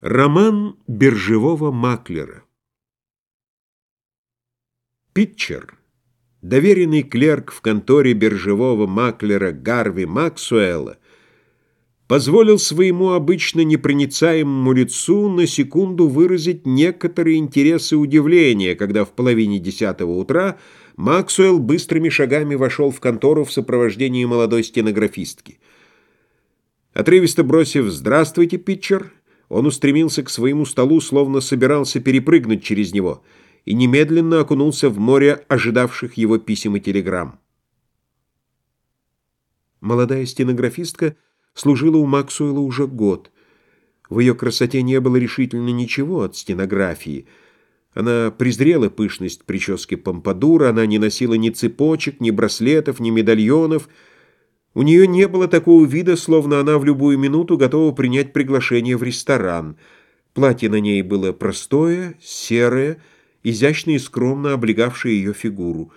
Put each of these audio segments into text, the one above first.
Роман биржевого маклера Питчер, доверенный клерк в конторе биржевого маклера Гарви Максуэлла, позволил своему обычно непроницаемому лицу на секунду выразить некоторые интересы удивления, когда в половине десятого утра Максуэлл быстрыми шагами вошел в контору в сопровождении молодой стенографистки. Отрывисто бросив «Здравствуйте, Питчер», он устремился к своему столу, словно собирался перепрыгнуть через него, и немедленно окунулся в море ожидавших его писем и телеграмм. Молодая стенографистка служила у Максуэла уже год. В ее красоте не было решительно ничего от стенографии. Она презрела пышность прически помпадура, она не носила ни цепочек, ни браслетов, ни медальонов — у нее не было такого вида, словно она в любую минуту готова принять приглашение в ресторан. Платье на ней было простое, серое, изящно и скромно облегавшее ее фигуру.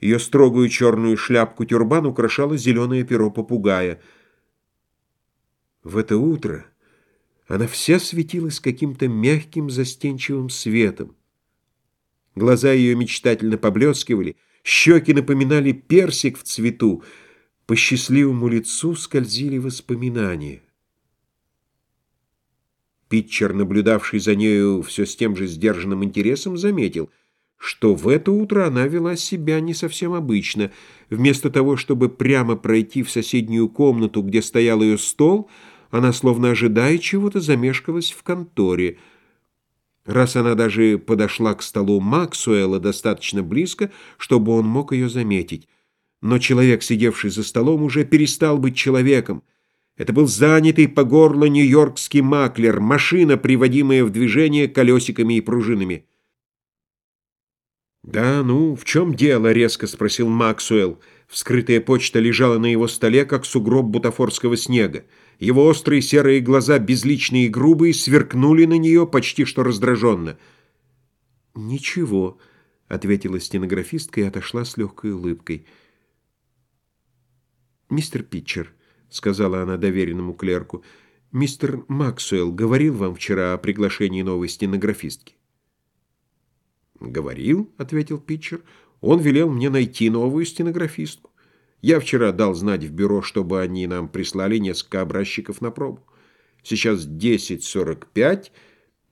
Ее строгую черную шляпку-тюрбан украшало зеленое перо попугая. В это утро она вся светилась каким-то мягким застенчивым светом. Глаза ее мечтательно поблескивали, щеки напоминали персик в цвету — по счастливому лицу скользили воспоминания. Питчер, наблюдавший за нею все с тем же сдержанным интересом, заметил, что в это утро она вела себя не совсем обычно. Вместо того, чтобы прямо пройти в соседнюю комнату, где стоял ее стол, она, словно ожидая чего-то, замешкалась в конторе. Раз она даже подошла к столу Максуэла достаточно близко, чтобы он мог ее заметить. Но человек, сидевший за столом, уже перестал быть человеком. Это был занятый по горло нью-йоркский маклер, машина, приводимая в движение колесиками и пружинами. «Да, ну, в чем дело?» — резко спросил Максуэлл. Вскрытая почта лежала на его столе, как сугроб бутафорского снега. Его острые серые глаза, безличные и грубые, сверкнули на нее почти что раздраженно. «Ничего», — ответила стенографистка и отошла с легкой улыбкой. «Мистер Питчер», — сказала она доверенному клерку, — «мистер Максуэлл говорил вам вчера о приглашении новой стенографистки?» «Говорил», — ответил Питчер. «Он велел мне найти новую стенографистку. Я вчера дал знать в бюро, чтобы они нам прислали несколько образчиков на пробу. Сейчас 10.45,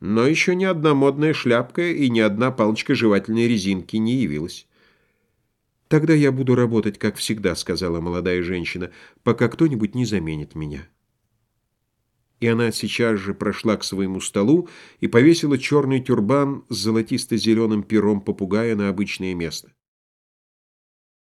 но еще ни одна модная шляпка и ни одна палочка жевательной резинки не явилась». «Тогда я буду работать, как всегда», — сказала молодая женщина, «пока кто-нибудь не заменит меня». И она сейчас же прошла к своему столу и повесила черный тюрбан с золотисто-зеленым пером попугая на обычное место.